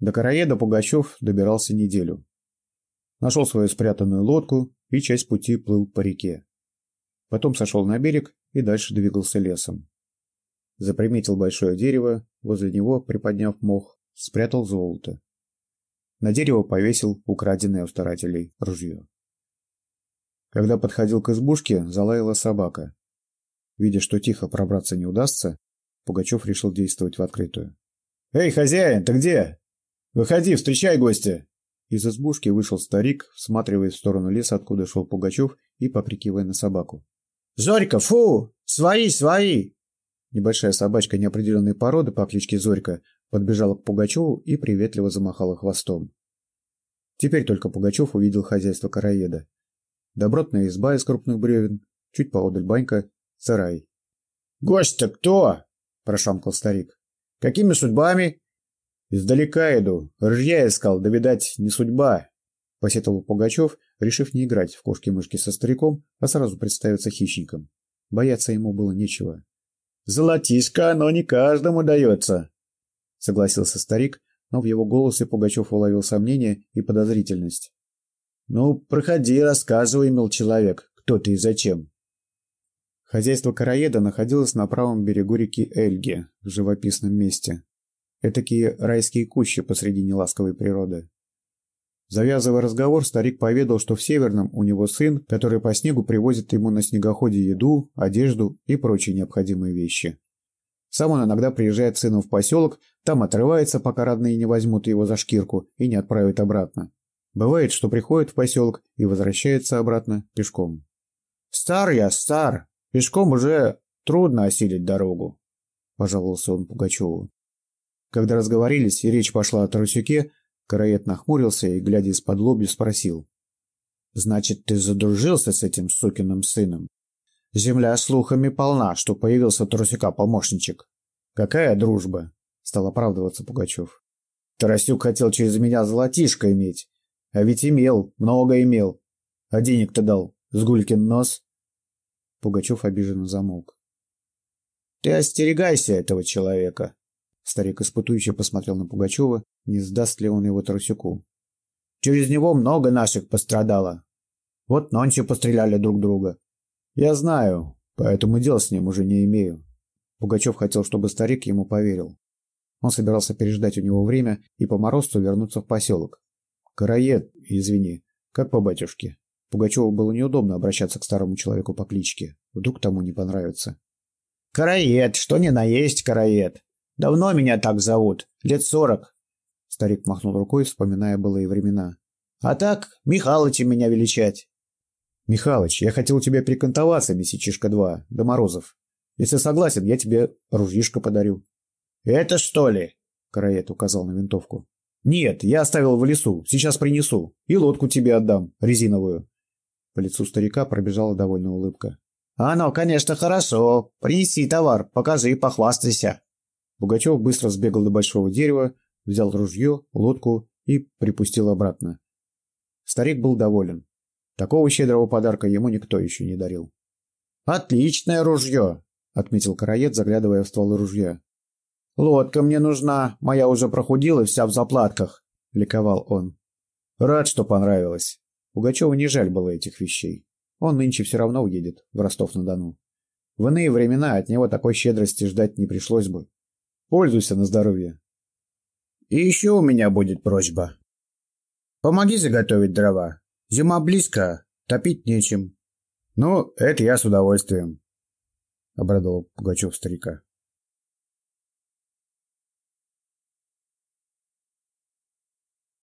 До Караеда Пугачев добирался неделю. Нашел свою спрятанную лодку и часть пути плыл по реке. Потом сошел на берег и дальше двигался лесом. Заприметил большое дерево, возле него, приподняв мох, спрятал золото. На дерево повесил украденное у старателей ружье. Когда подходил к избушке, залаяла собака. Видя, что тихо пробраться не удастся, Пугачев решил действовать в открытую. «Эй, хозяин, ты где? Выходи, встречай гостя!» Из избушки вышел старик, всматриваясь в сторону леса, откуда шел Пугачев, и поприкивая на собаку. «Зорька, фу! Свои, свои!» Небольшая собачка неопределенной породы по кличке Зорька подбежала к Пугачеву и приветливо замахала хвостом. Теперь только Пугачев увидел хозяйство караеда. Добротная изба из крупных бревен, чуть поодаль банька, сарай. «Гость-то кто?» – прошамкал старик. «Какими судьбами?» «Издалека иду. Ржья искал, да, видать, не судьба», – посетовал Пугачев, решив не играть в кошки-мышки со стариком, а сразу представиться хищником. Бояться ему было нечего. «Золотишко оно не каждому дается», — согласился старик, но в его голосе Пугачев уловил сомнение и подозрительность. «Ну, проходи, рассказывай, мил человек, кто ты и зачем». Хозяйство Караеда находилось на правом берегу реки Эльги, в живописном месте. Этакие райские кущи посреди неласковой природы. Завязывая разговор, старик поведал, что в Северном у него сын, который по снегу привозит ему на снегоходе еду, одежду и прочие необходимые вещи. Сам он иногда приезжает с сыном в поселок, там отрывается, пока родные не возьмут его за шкирку и не отправят обратно. Бывает, что приходит в поселок и возвращается обратно пешком. «Стар я, стар. Пешком уже трудно осилить дорогу», – пожаловался он Пугачеву. Когда разговорились и речь пошла о Тарасюке, Караед нахмурился и, глядя из-под лобья, спросил. «Значит, ты задружился с этим сукиным сыном? Земля слухами полна, что появился Тарасюка-помощничек». «Какая дружба?» — стал оправдываться Пугачев. «Тарасюк хотел через меня золотишко иметь. А ведь имел, много имел. А денег-то дал. Сгулькин нос». Пугачев обиженно замолк. «Ты остерегайся этого человека», Старик испытующе посмотрел на Пугачева, не сдаст ли он его Тарасюку. «Через него много наших пострадало. Вот ночью постреляли друг друга. Я знаю, поэтому дел с ним уже не имею». Пугачев хотел, чтобы старик ему поверил. Он собирался переждать у него время и по морозцу вернуться в поселок. «Караед, извини, как по батюшке?» Пугачеву было неудобно обращаться к старому человеку по кличке. Вдруг тому не понравится. «Караед, что ни на есть караед. Давно меня так зовут. Лет сорок. Старик махнул рукой, вспоминая былые времена. А так Михалычем меня величать. Михалыч, я хотел у тебя перекантоваться месячишка-два, до морозов. Если согласен, я тебе ружьишко подарю. Это что ли? Караед указал на винтовку. Нет, я оставил в лесу, сейчас принесу. И лодку тебе отдам, резиновую. По лицу старика пробежала довольная улыбка. «Оно, конечно, хорошо. Принеси товар, покажи и похвастайся». Пугачев быстро сбегал до большого дерева, взял ружье, лодку и припустил обратно. Старик был доволен. Такого щедрого подарка ему никто еще не дарил. «Отличное ружье!» — отметил караед, заглядывая в стволы ружья. «Лодка мне нужна, моя уже прохудила вся в заплатках», — ликовал он. «Рад, что понравилось. Пугачеву не жаль было этих вещей. Он нынче все равно уедет в Ростов-на-Дону. В иные времена от него такой щедрости ждать не пришлось бы. Пользуйся на здоровье. И еще у меня будет просьба. Помоги заготовить дрова. Зима близко, топить нечем. Ну, это я с удовольствием, — обрадовал Пугачев старика.